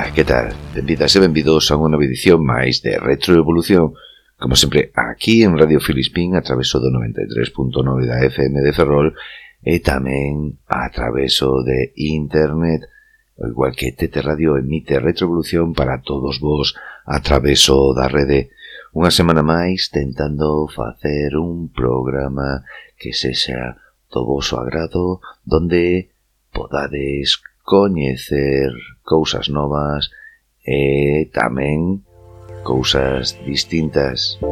Ola, que tal? Benvidas e benvidos a unha nova edición máis de Retroevolución Como sempre, aquí en Radio Filispín a traveso do 93.9 da FM de Ferrol E tamén a traveso de Internet O igual que TT Radio emite Retroevolución para todos vos a traveso da rede Unha semana máis tentando facer un programa que se xa do vosso agrado Donde podades coñecer cousas novas e tamén cousas distintas.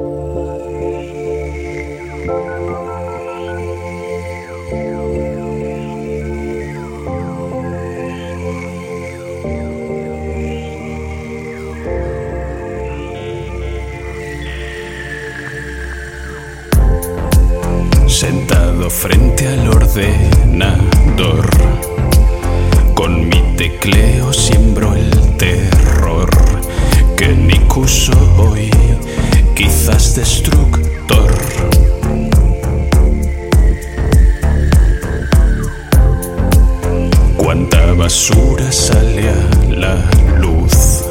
Sentado frente al ordenador con mi tecleo siembro el terror que Niku soy, quizás destructor. Cuánta basura sale a la luz.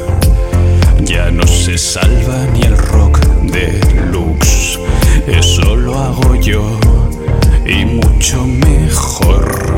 Ya no se salva ni el rock deluxe. Eso lo hago yo y mucho mejor.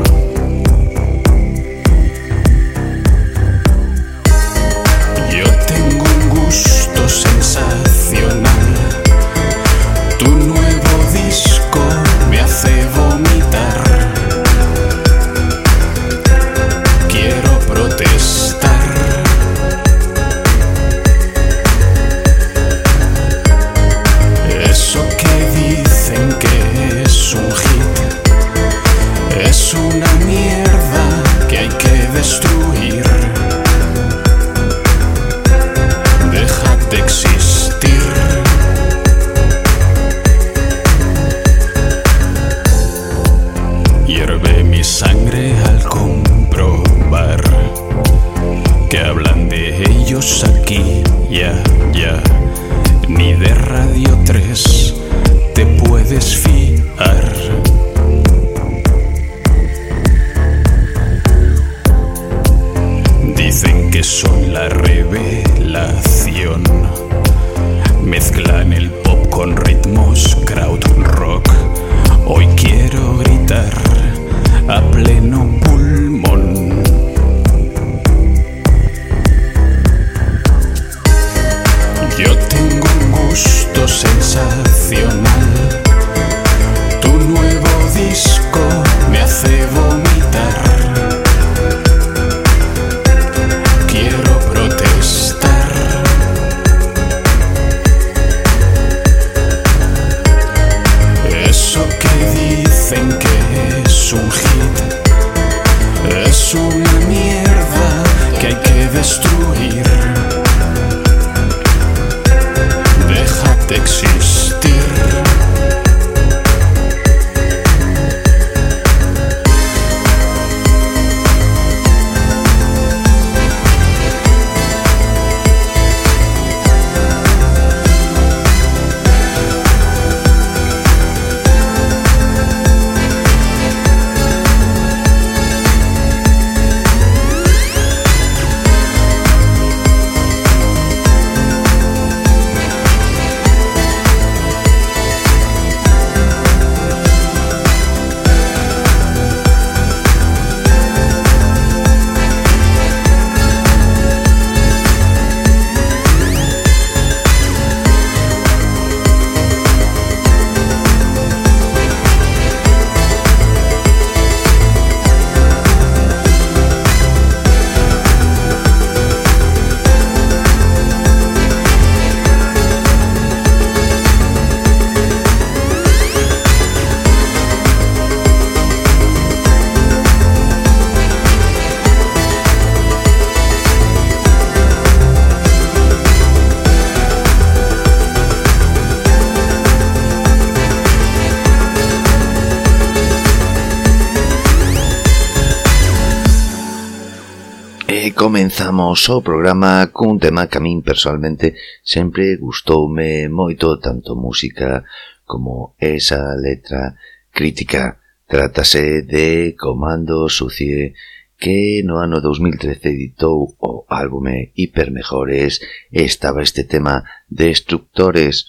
Comezamos o programa cun tema que a min personalmente sempre gustoume moito tanto música como esa letra crítica. Trátase de Comando Sucie que no ano 2013 editou o álbume Hipermejores estaba este tema Destructores,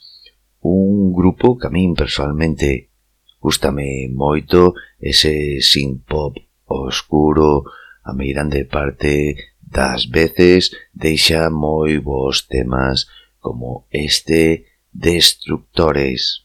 un grupo que a min personalmente gustame moito ese synth pop oscuro, a meirande parte das veces deixa moi bons temas como este Destructores.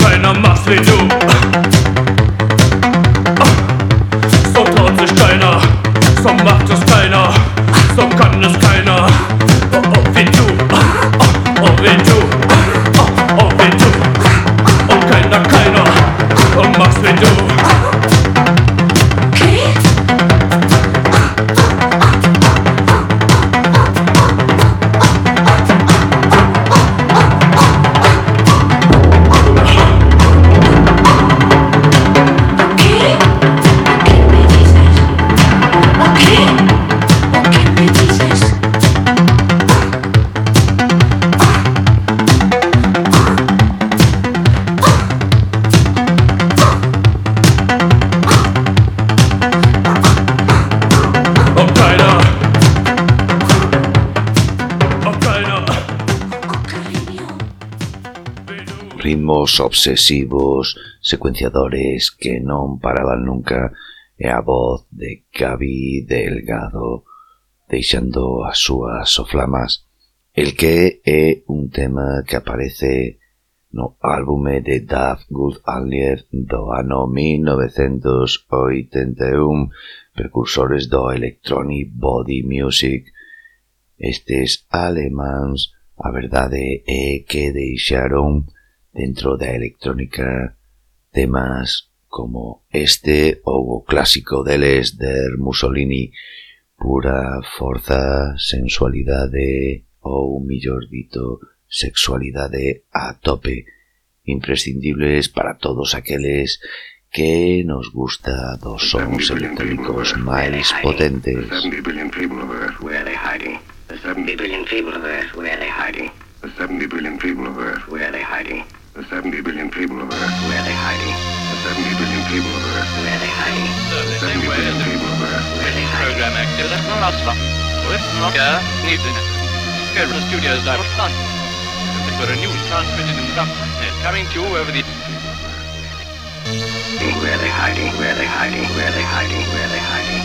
kind of math we do os obsesivos secuenciadores que non paraban nunca e a voz de Gaby Delgado deixando as súas soflamas el que é un tema que aparece no álbume de Duff Good Allier do ano 1981 precursores do Electronic Body Music. Estes alemáns A verdade é que deixaron dentro da electrónica temas como este ou o clásico deles de Mussolini pura forza, sensualidade ou, millor dito, sexualidade a tope, imprescindibles para todos aqueles que nos gusta dos sons electrónicos máis potentes. The 70 billion people of Earth, where are they hiding? The 70 billion people of Earth. Where are they hiding? The 70 billion people of Earth. Where are they hiding? The 70 billion people of Earth. Where are they hiding? Program active. That's not us. Lift locker. Needed. Here in the studios. I'm done. If it were a new, transmitted in the coming to you over the... Where are they hiding? Where are they hiding? Where are they hiding? Where are they hiding?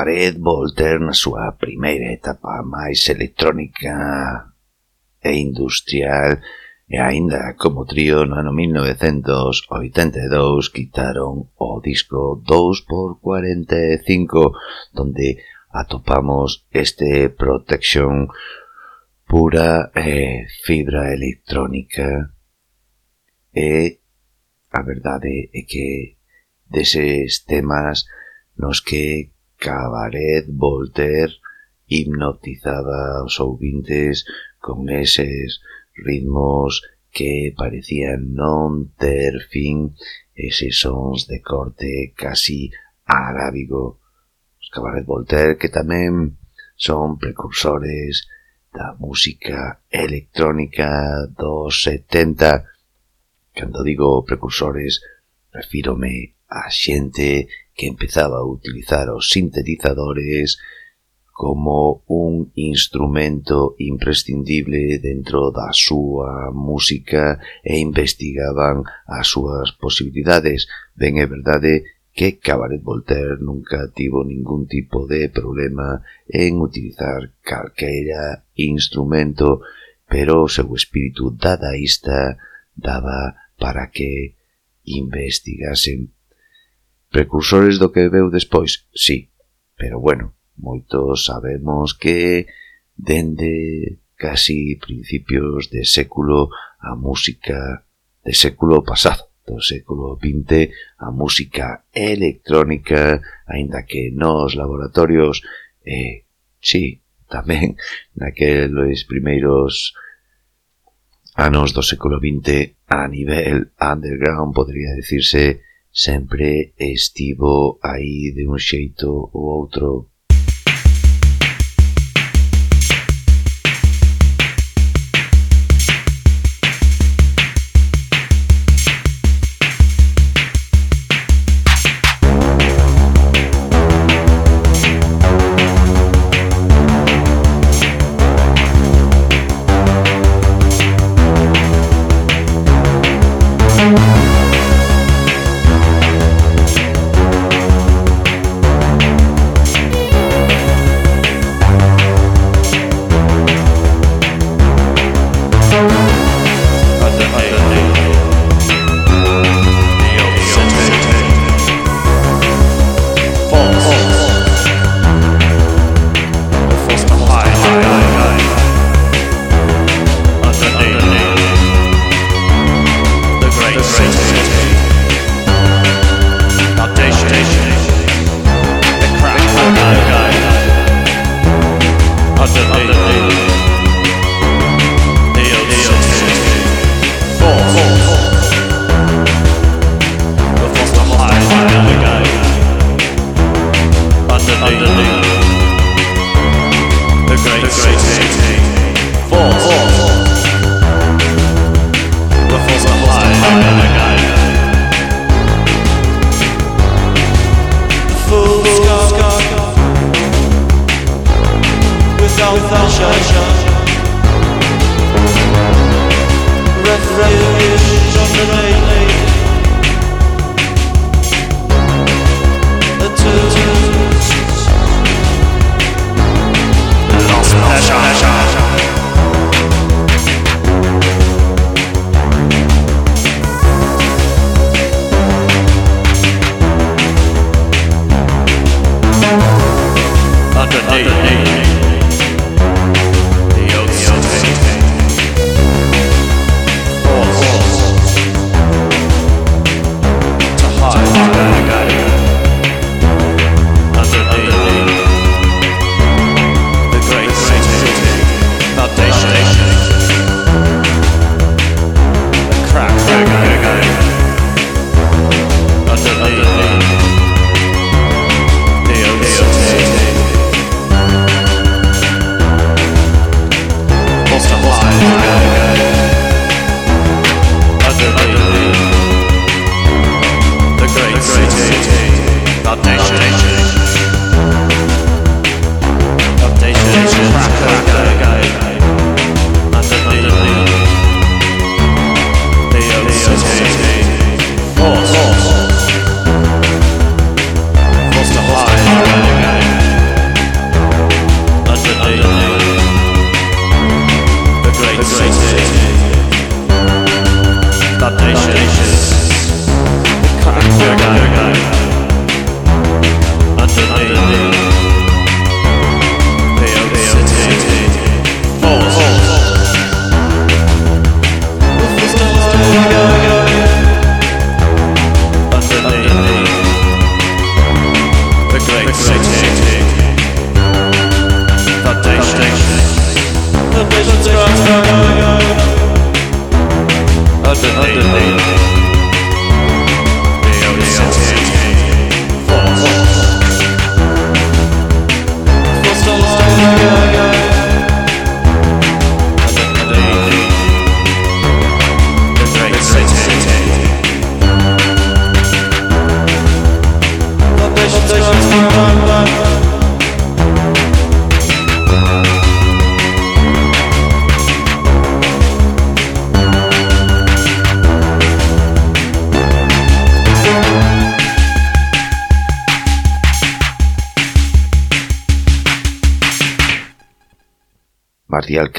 Suárez volver na súa primeira etapa máis electrónica e industrial e aínda como trío no ano 1982 quitaron o disco 2x45 donde atopamos este Protection pura eh, fibra electrónica. E a verdade é que deses temas nos que Cabaret Voltaire hipnotizaba os ouvintes con eses ritmos que parecían non ter fin, eses sons de corte casi arábigo. Os Cabaret Voltaire que tamén son precursores da música electrónica dos 70. Cando digo precursores, refírome a xente que empezaba a utilizar os sintetizadores como un instrumento imprescindible dentro da súa música e investigaban as súas posibilidades. Ben é verdade que Cabaret Voltaire nunca tivo ningún tipo de problema en utilizar calqueira instrumento, pero o seu espírito dadaísta daba para que investigasen Precursores do que veu despois, sí, pero bueno, moitos sabemos que dende casi principios de século a música de século pasado, do século XX, a música electrónica, aínda que nos laboratorios, eh, sí, tamén naqueles primeiros anos do século XX a nivel underground, podría decirse sempre estivo aí de un xeito ou outro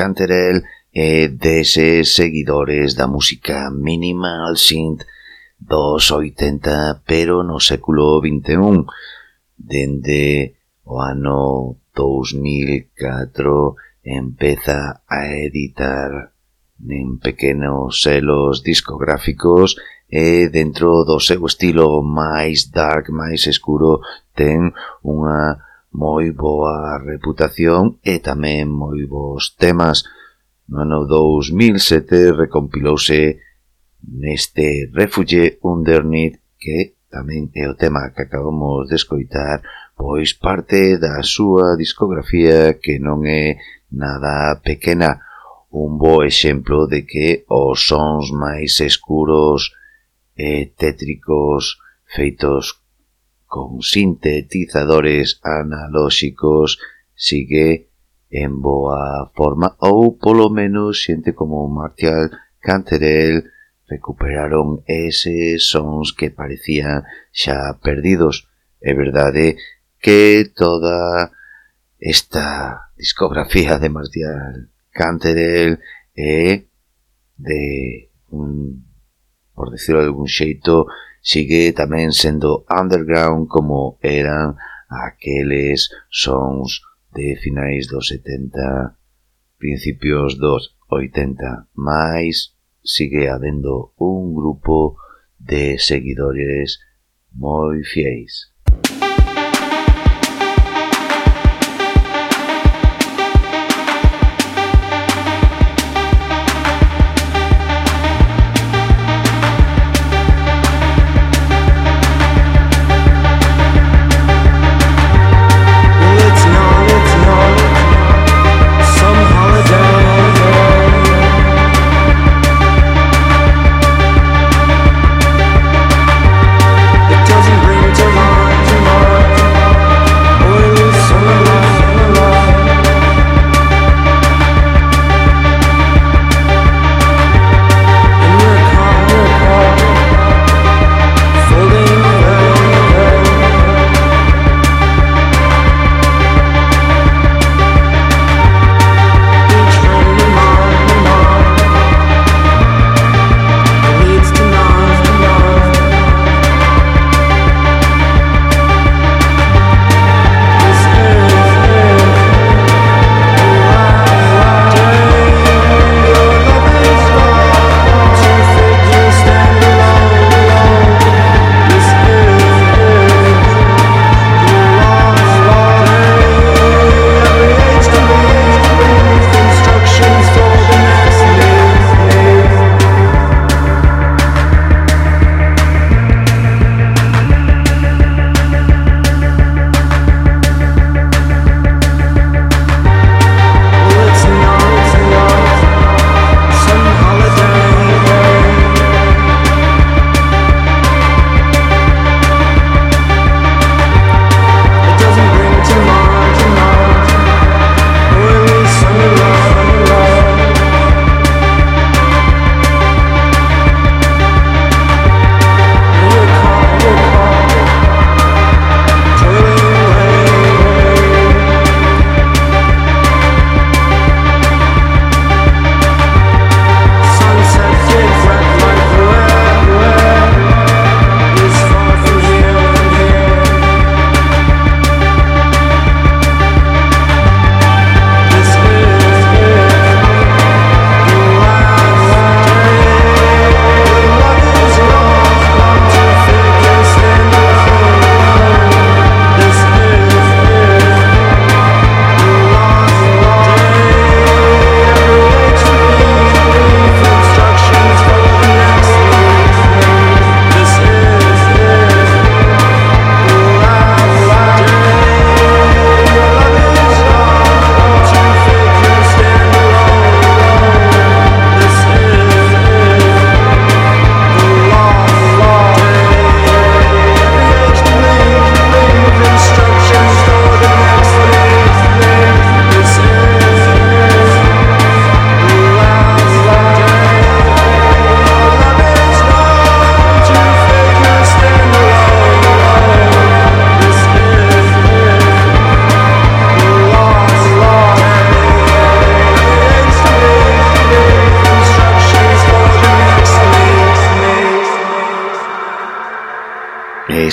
Canterel e eh, deses seguidores da música minimal synth dos 80 pero no século 21 dende o ano 2004 empeza a editar en pequenos selos discográficos e dentro do seu estilo máis dark, máis escuro ten unha moi boa reputación e tamén moi bons temas. No ano 2007 recompilouse neste Refuge Underneath que tamén é o tema que acabamos de escoitar, pois parte da súa discografía que non é nada pequena, un bo exemplo de que os sons máis escuros e tétricos feitos con sintetizadores analóxicos sigue en boa forma ou polo menos xente como Martial Canterel recuperaron eses sons que parecían xa perdidos. É verdade que toda esta discografía de Martial Canterel é de un, por decirlo de algún xeito, sigue tamén sendo underground como eran aqueles sons de finais dos 70, principios dos 80, mais sigue habendo un grupo de seguidores moi fieis.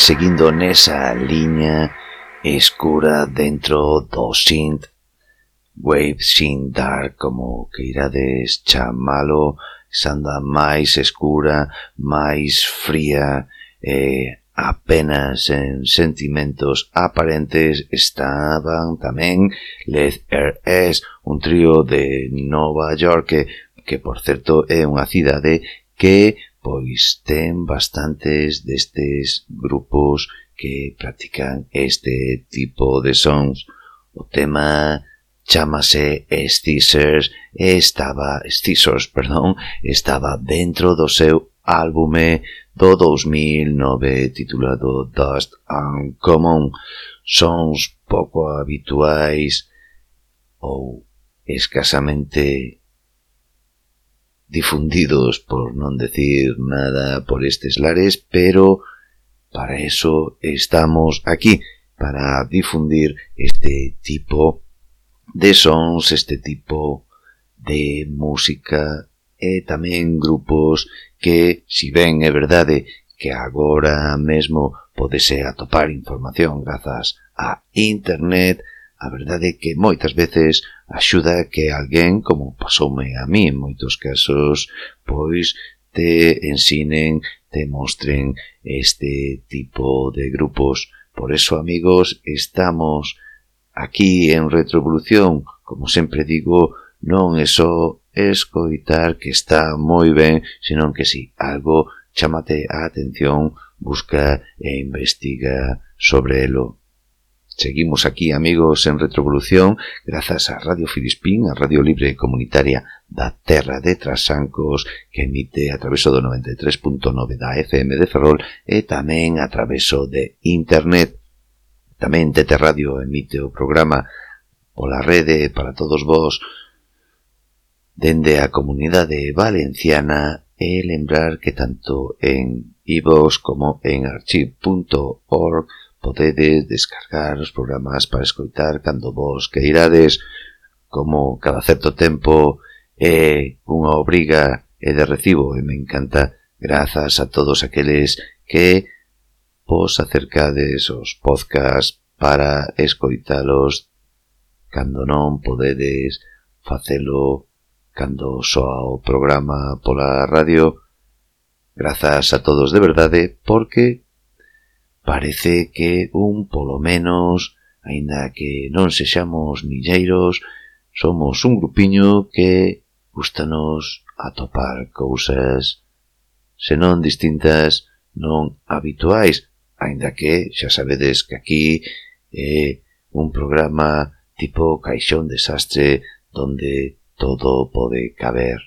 seguindo nesa liña escura dentro do synth wave synth dark como que irades chamalo sanda máis escura, máis fría e apenas en sentimentos aparentes estaban tamén Led R.S., un trío de Nova York que, que por certo é unha cidade que pois ten bastantes destes grupos que practican este tipo de sons. O tema chamase Scissors e estaba, Scissors, perdón, estaba dentro do seu álbume do 2009 titulado Dust Uncommon. Sons pouco habituais ou escasamente difundidos, por non decir nada, por estes lares, pero para eso estamos aquí, para difundir este tipo de sons, este tipo de música e tamén grupos que, si ben é verdade que agora mesmo podese atopar información grazas a internet, A verdade é que moitas veces axuda que alguén, como pasoume a mí en moitos casos, pois te ensinen, te mostren este tipo de grupos. Por eso, amigos, estamos aquí en Retrovolución. Como sempre digo, non é só escoitar que está moi ben, senón que si algo chamate a atención, busca e investiga sobre elo. Seguimos aquí, amigos, en Retrovolución, grazas a Radio Filispín, a Radio Libre Comunitaria da Terra de Trasancos, que emite a traveso do 93.9 da FM de Ferrol e tamén a traveso de Internet. Tamén Tete Radio emite o programa pola rede para todos vós dende a comunidade valenciana e lembrar que tanto en iVox como en archive.org podedes descargar os programas para escoitar cando vos queirades, como cada certo tempo é unha obriga e de recibo e me encanta grazas a todos aqueles que vos acercades os podcast para escoitalos cando non podedes facelo cando soa o programa pola radio. Grazas a todos de verdade porque parece que un polo menos, aínda que non sexamos milleiros, somos un grupiño que gustanos atopar cousas senón distintas non habituais, aínda que xa sabedes que aquí é un programa tipo caixón desastre donde todo pode caber.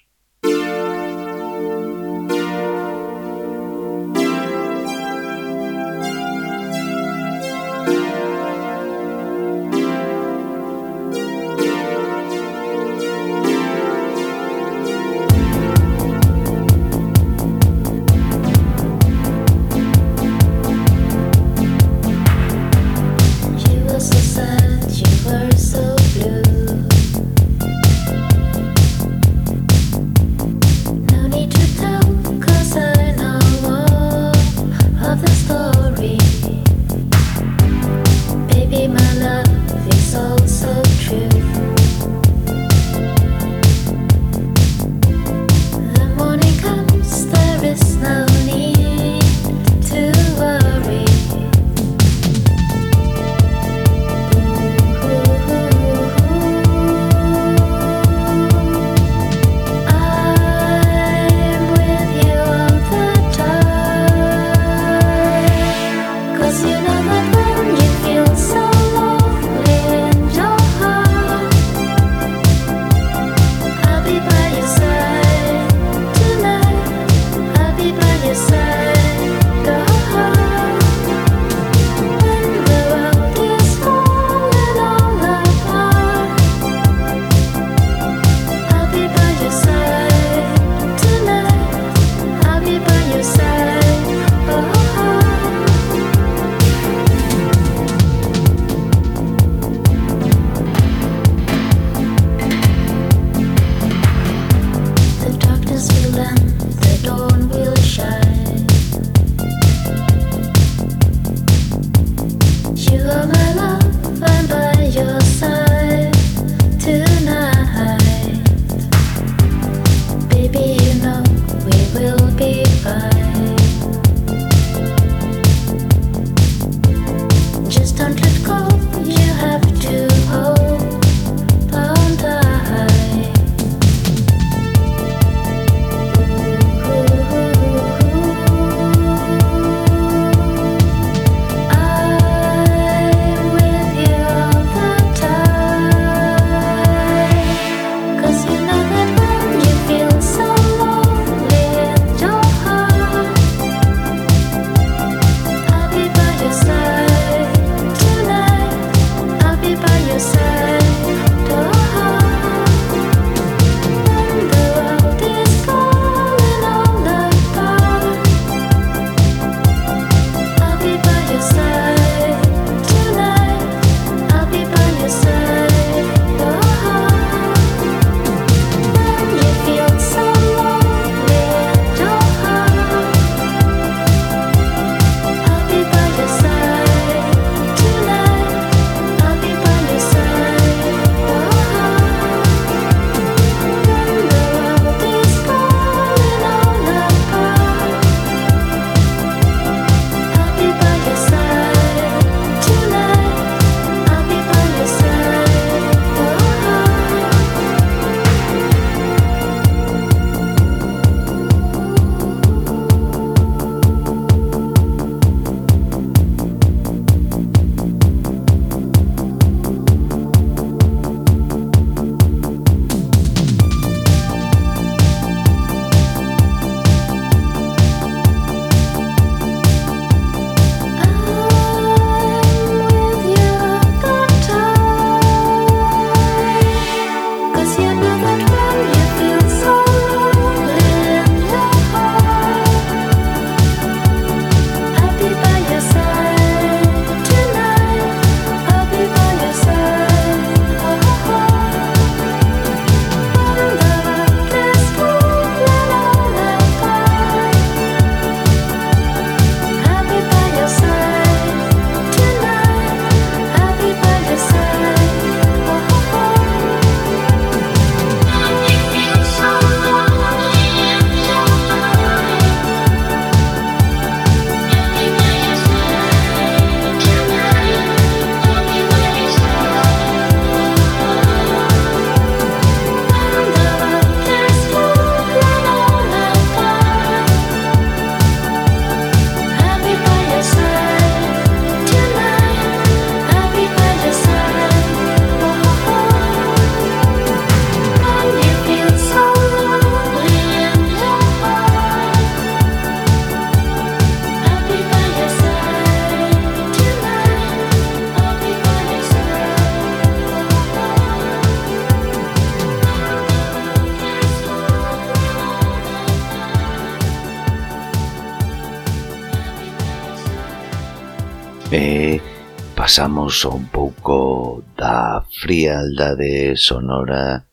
pasamos un pouco da frialdade sonora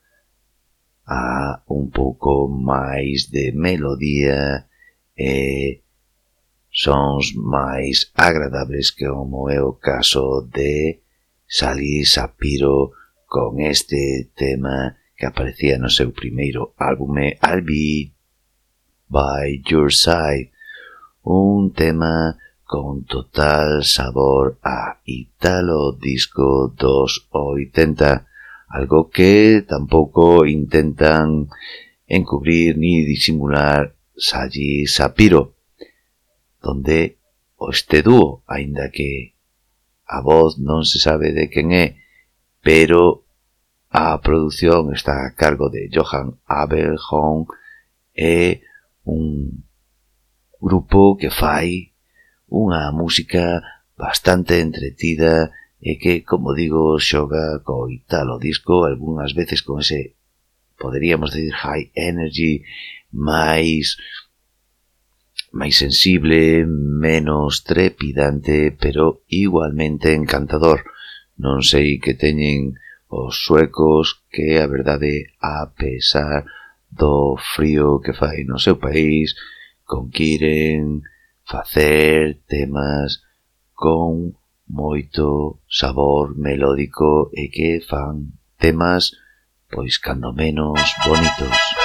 a un pouco máis de melodía e sons máis agradables que como é o caso de Salí Sapiro con este tema que aparecía no seu primeiro álbume I'll Be By Your Side un tema que con total sabor a Italo Disco dos 80, algo que tampouco intentan encubrir ni disimular Sagi Sapiro, donde o este dúo, aínda que a voz non se sabe de quen é, pero a produción está a cargo de Johan Abelhorn e un grupo que fai unha música bastante entretida e que, como digo, xoga co Italo Disco, algunhas veces con ese, poderíamos decir, high energy, máis máis sensible, menos trepidante, pero igualmente encantador. Non sei que teñen os suecos que, a verdade, a pesar do frío que fai no seu país, conquiren facer temas con moito sabor melódico e que fan temas, pois cando menos, bonitos.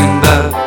In the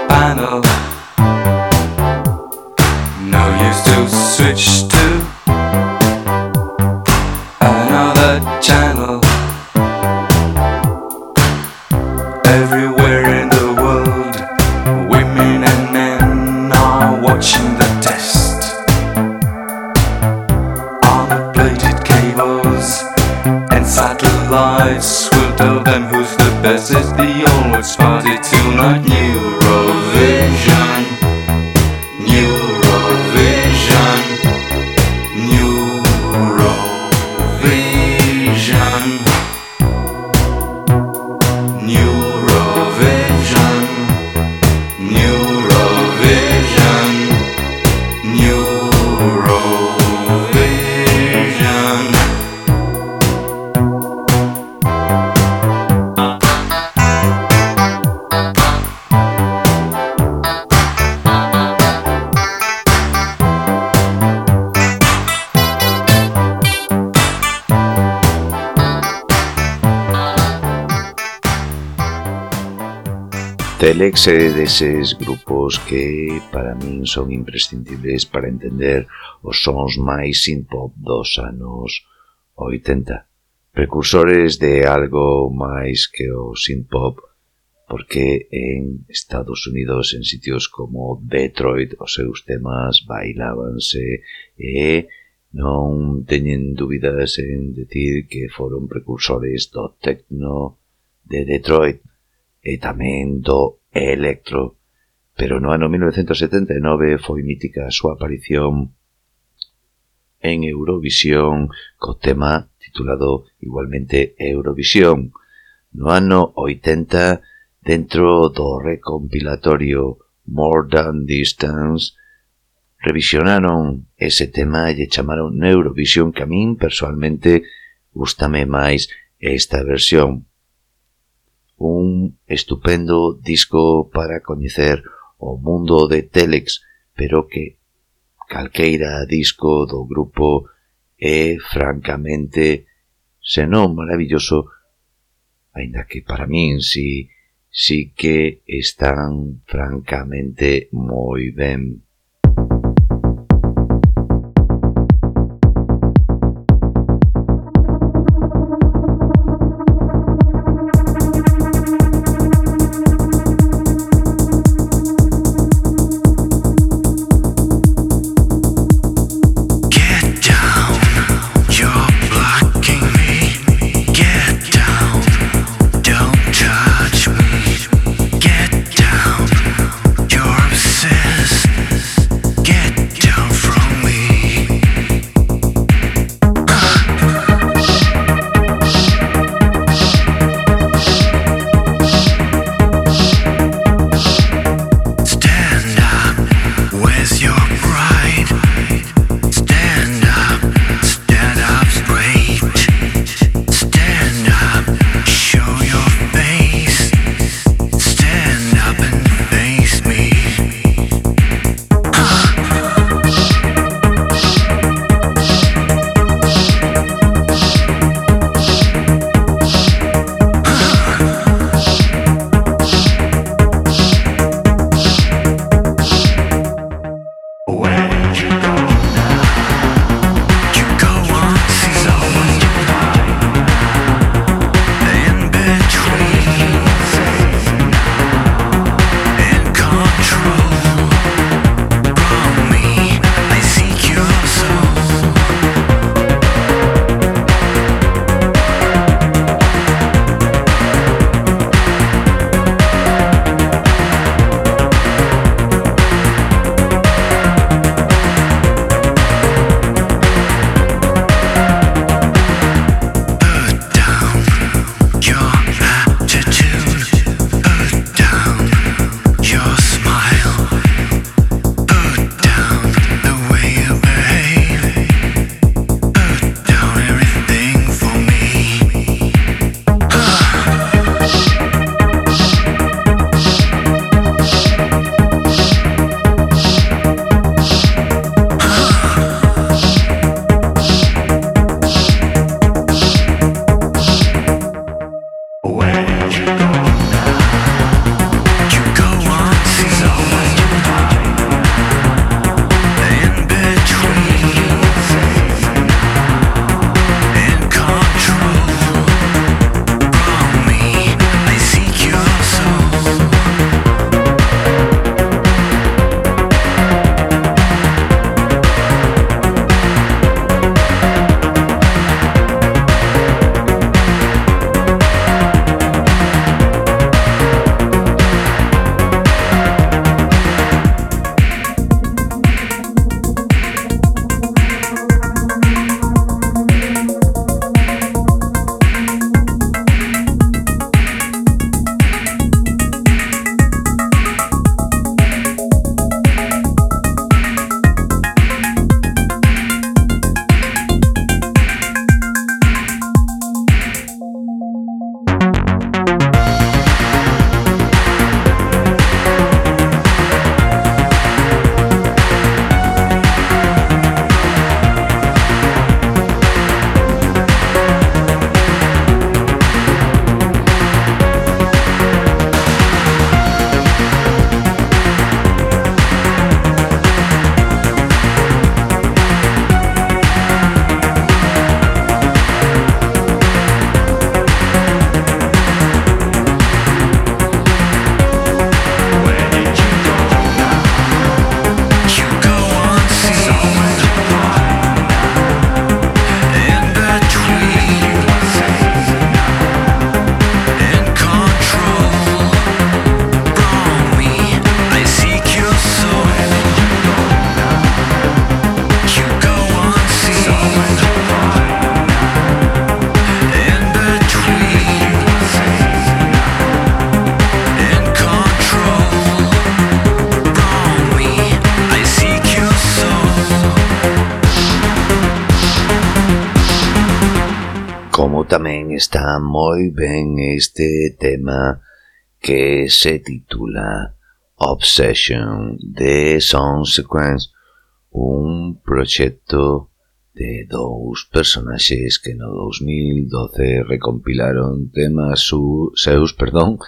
ese deses grupos que para min son imprescindibles para entender os sons máis synth-pop dos anos 80. Precursores de algo máis que o synth-pop porque en Estados Unidos, en sitios como Detroit, os seus temas bailábanse e non teñen dúbidas en decir que foron precursores do techno de Detroit e tamén do e Electro, pero no ano 1979 foi mítica a súa aparición en Eurovisión co tema titulado igualmente Eurovisión. No ano 80, dentro do recompilatorio More Than Distance, revisionaron ese tema e chamaron Neurovisión que a min personalmente gustame máis esta versión un estupendo disco para coñecer o mundo de Telex, pero que calqueira disco do grupo é francamente senón maravilloso, aínda que para min si, si que están francamente moi ben. moi ben este tema que se titula Obsession de Sound Sequence, un proxecto de dous personaxes que no 2012 recompilaron temas su, seus, perdón,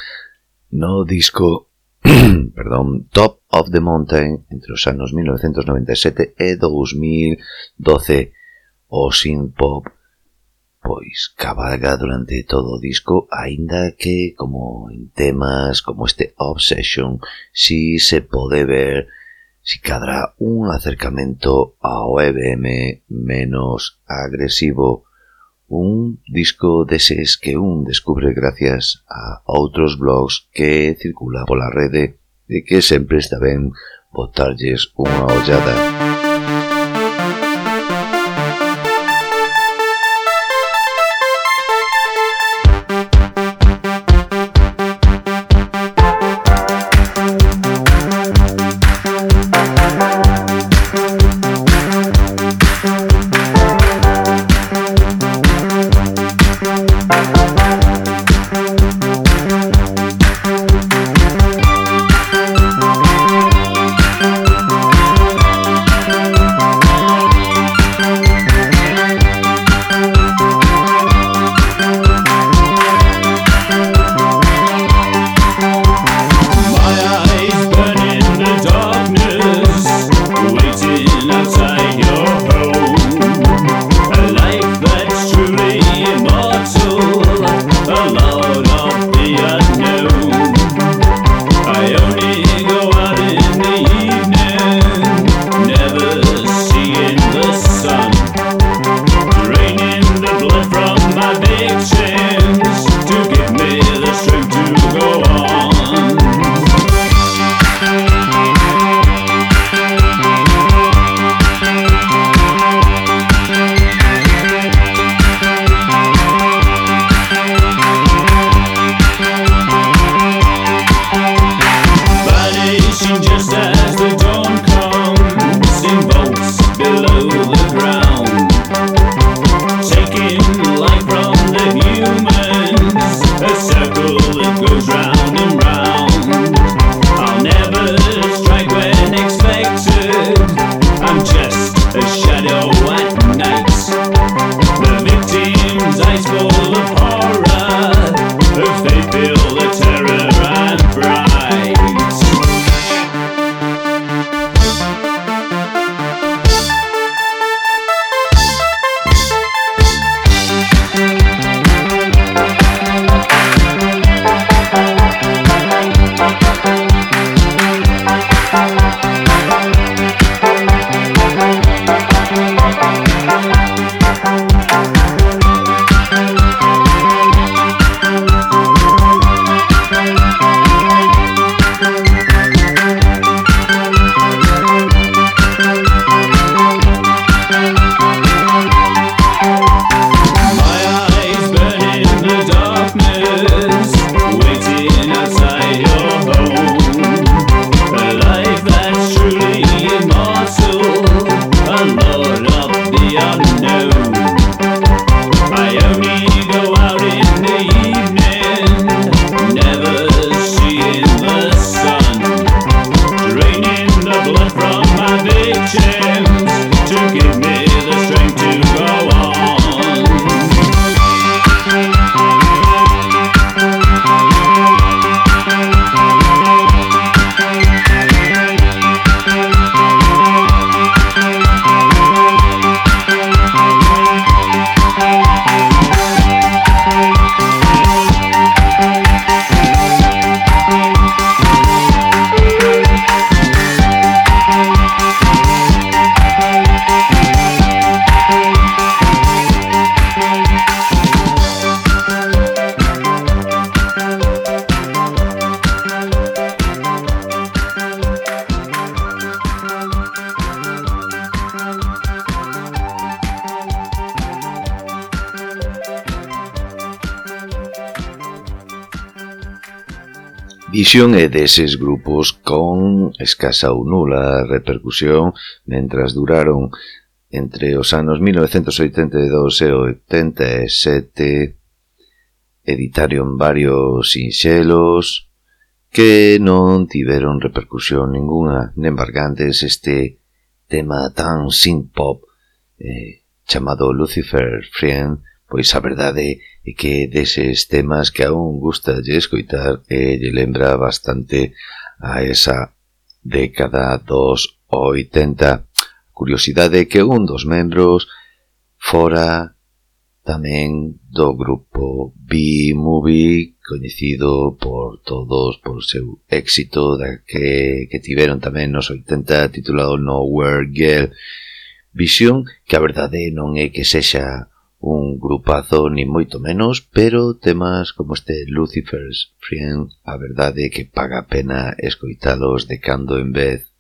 no disco perdón, Top of the Mountain entre os anos 1997 e 2012 o synth pop pois cabalga durante todo o disco, aínda que como en temas como este Obsession, si se pode ver si cadra un acercamento ao EBM menos agresivo, un disco deses que un descubre gracias a outros blogs que circula pola rede e que sempre está ben botarlles unha ollada. edición é deses grupos con escasa ou nula repercusión mentras duraron entre os anos 1982 e 87 editaron varios sinxelos que non tiveron repercusión ninguna nen bargantes este tema tan synth-pop eh, chamado Lucifer Friend Pois a verdade é que deses temas que aún gusta lle escoitar e lle lembra bastante a esa década dos 80. Curiosidade que un dos membros fora tamén do grupo B-Movie coñecido por todos por seu éxito da que, que tiveron tamén nos 80 titulado Nowhere Girl Vision que a verdade non é que sexa un grupazo ni moito menos, pero temas como este Lucifer's Friend, a verdade que paga pena escoitalos de cando en vez.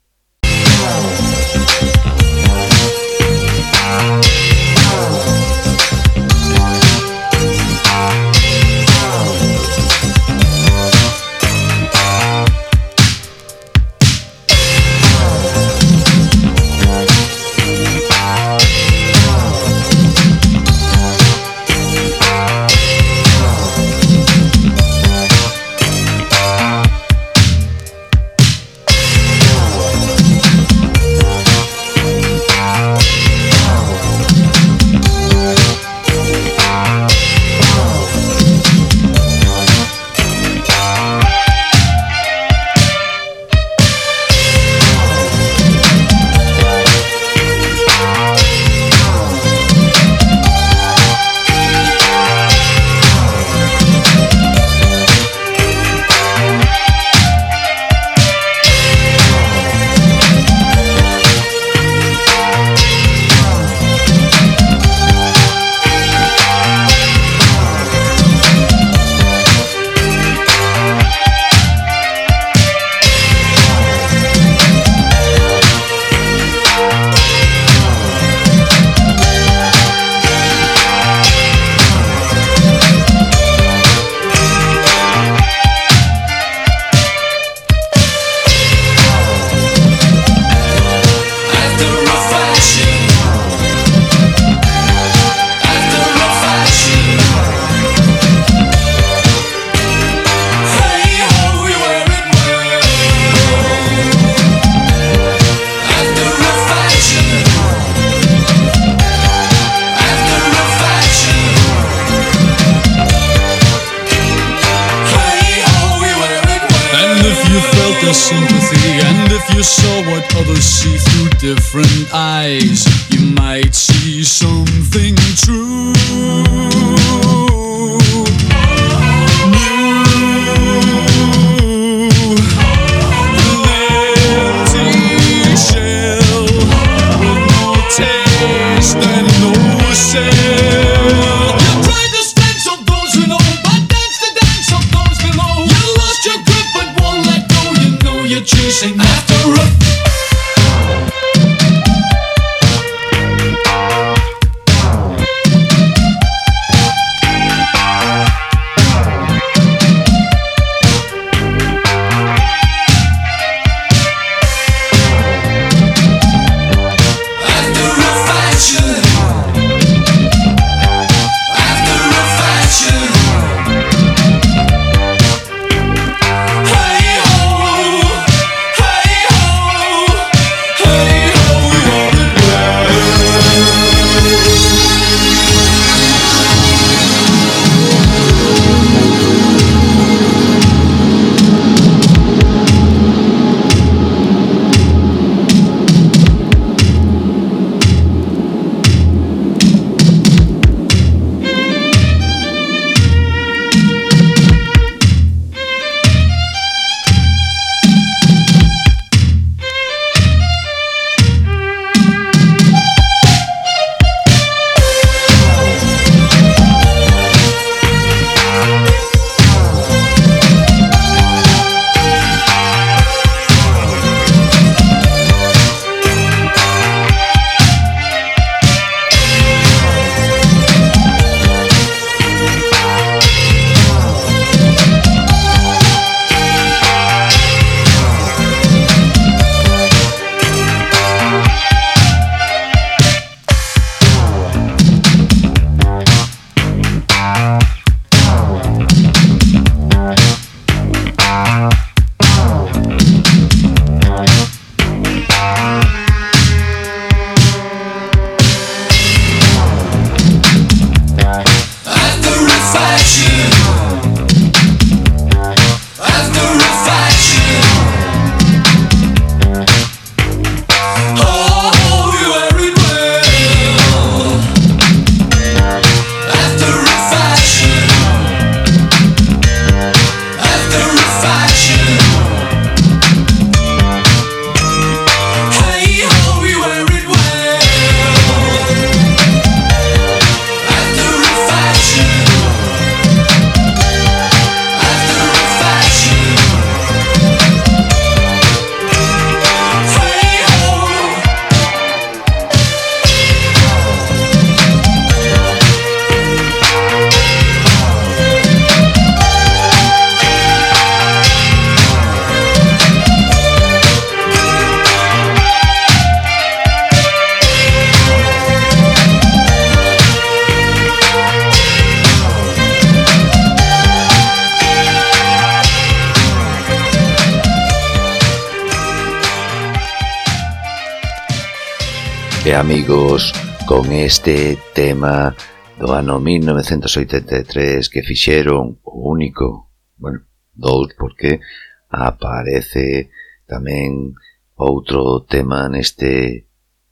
este tema do ano 1983 que fixeron o único, bueno, dous porque aparece tamén outro tema neste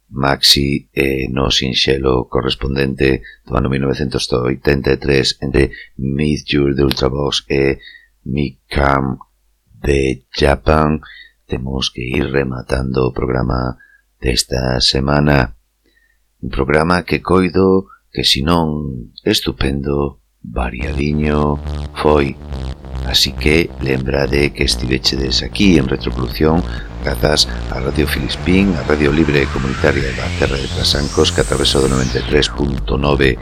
maxi e no sinxelo correspondente do ano 1983 entre Meet Your de Ultravox e Mikam de Japan. Temos que ir rematando o programa desta semana un programa que coido que si non estupendo, variadiño, foi. Así que lembrade que estivechedes aquí en Retrovolución grazas a Radio Filispín, a Radio Libre Comunitaria da Terra de Trasancos que a traveso do 93.9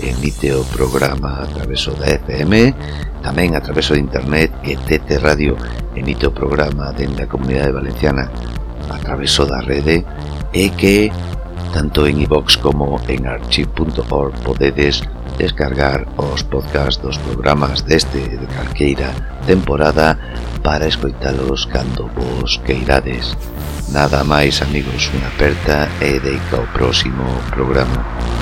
emite o programa a traveso da FM tamén a traveso de internet que TT Radio emite o programa dende da Comunidade Valenciana a traveso da rede e que Tanto en iVox como en archive.org podedes descargar os podcast dos programas deste de calqueira temporada para escoitalos cando vos queirades. Nada máis, amigos, unha aperta e deica o próximo programa.